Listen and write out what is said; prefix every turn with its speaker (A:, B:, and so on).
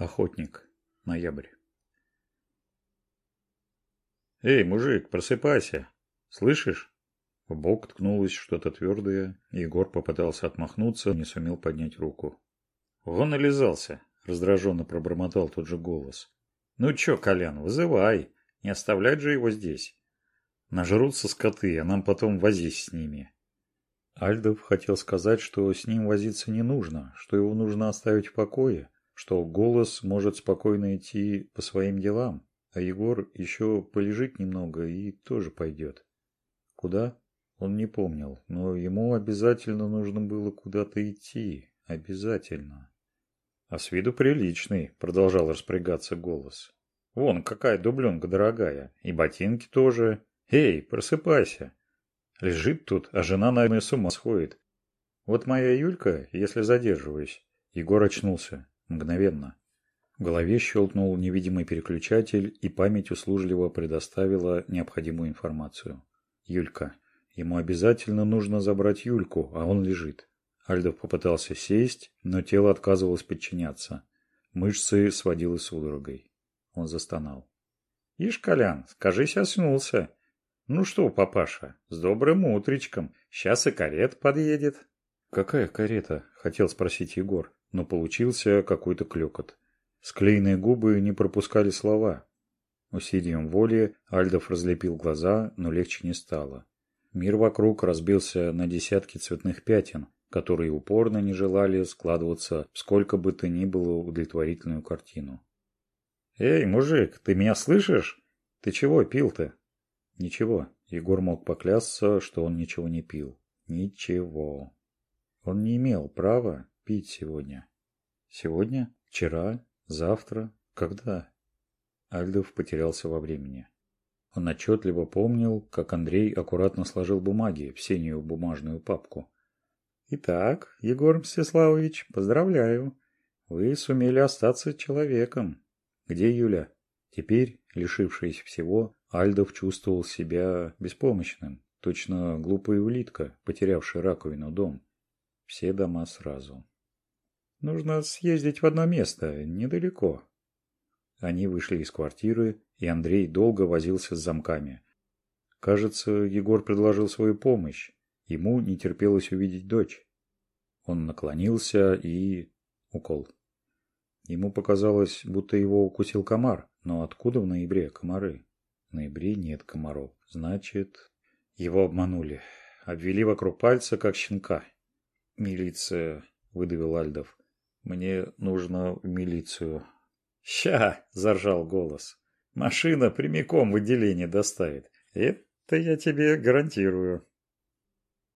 A: охотник ноябрь. Эй мужик просыпайся. Слышишь? В бок ткнулось что-то твердое и егор попытался отмахнуться не сумел поднять руку. Он нализался раздраженно пробормотал тот же голос. Ну чё колян вызывай не оставлять же его здесь. Нажрутся скоты а нам потом возись с ними. Альдов хотел сказать что с ним возиться не нужно что его нужно оставить в покое что голос может спокойно идти по своим делам, а Егор еще полежит немного и тоже пойдет. Куда? Он не помнил, но ему обязательно нужно было куда-то идти. Обязательно. А с виду приличный, продолжал распрягаться голос. Вон, какая дубленка дорогая, и ботинки тоже. Эй, просыпайся. Лежит тут, а жена, наверное, с ума сходит. Вот моя Юлька, если задерживаюсь. Егор очнулся мгновенно. В голове щелкнул невидимый переключатель, и память услужливо предоставила необходимую информацию. Юлька. Ему обязательно нужно забрать Юльку, а он лежит. Альдов попытался сесть, но тело отказывалось подчиняться. Мышцы сводило судорогой. Он застонал. «Ишь, Колян, скажись, оснулся!» «Ну что, папаша, с добрым утречком, сейчас и карет подъедет». «Какая карета?» – хотел спросить Егор но получился какой-то клёкот. Склеенные губы не пропускали слова. Усилием воли Альдов разлепил глаза, но легче не стало. Мир вокруг разбился на десятки цветных пятен, которые упорно не желали складываться в сколько бы то ни было удовлетворительную картину. «Эй, мужик, ты меня слышишь? Ты чего пил-то?» «Ничего». Егор мог поклясться, что он ничего не пил. «Ничего». Он не имел права пить сегодня? Сегодня? Вчера? Завтра? Когда? Альдов потерялся во времени. Он отчетливо помнил, как Андрей аккуратно сложил бумаги в синюю бумажную папку. «Итак, Егор Мстиславович, поздравляю. Вы сумели остаться человеком. Где Юля?» Теперь, лишившись всего, Альдов чувствовал себя беспомощным, точно глупая улитка, потерявшая раковину дом. Все дома сразу нужно съездить в одно место, недалеко». Они вышли из квартиры, и Андрей долго возился с замками. Кажется, Егор предложил свою помощь. Ему не терпелось увидеть дочь. Он наклонился и... укол. Ему показалось, будто его укусил комар. Но откуда в ноябре комары? В ноябре нет комаров. Значит, его обманули. Обвели вокруг пальца, как щенка. «Милиция», — выдавил Альдов. Мне нужно в милицию. «Ща!» – заржал голос. «Машина прямиком в отделение доставит. Это я тебе гарантирую».